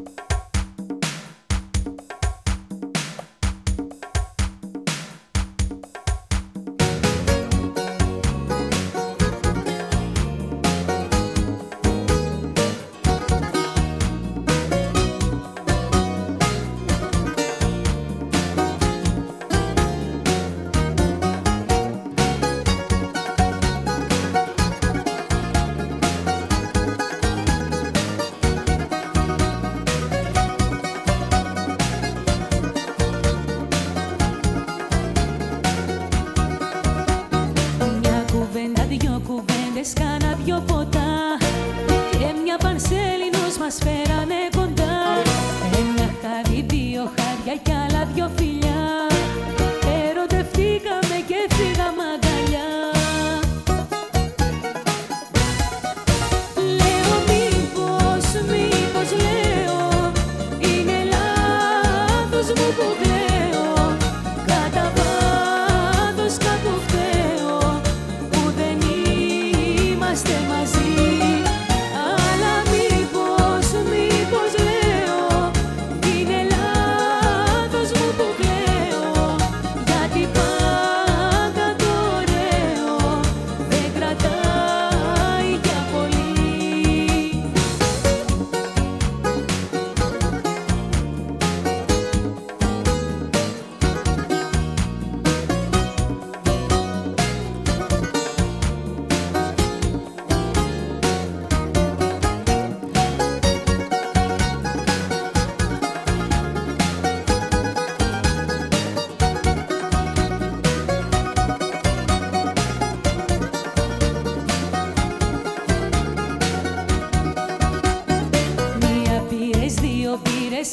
you δυο ποτά. Και μια πανσέλινος μας φέρανε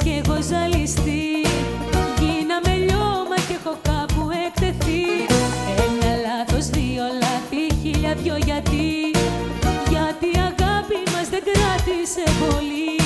κι εγώ ζαλιστή. Γίναμε λιώμα κι έχω κάπου εκτεθεί. Ένα λάθος, δύο λάθη, χίλια δυο γιατί. Γιατί αγάπη μας δεν κράτησε πολύ.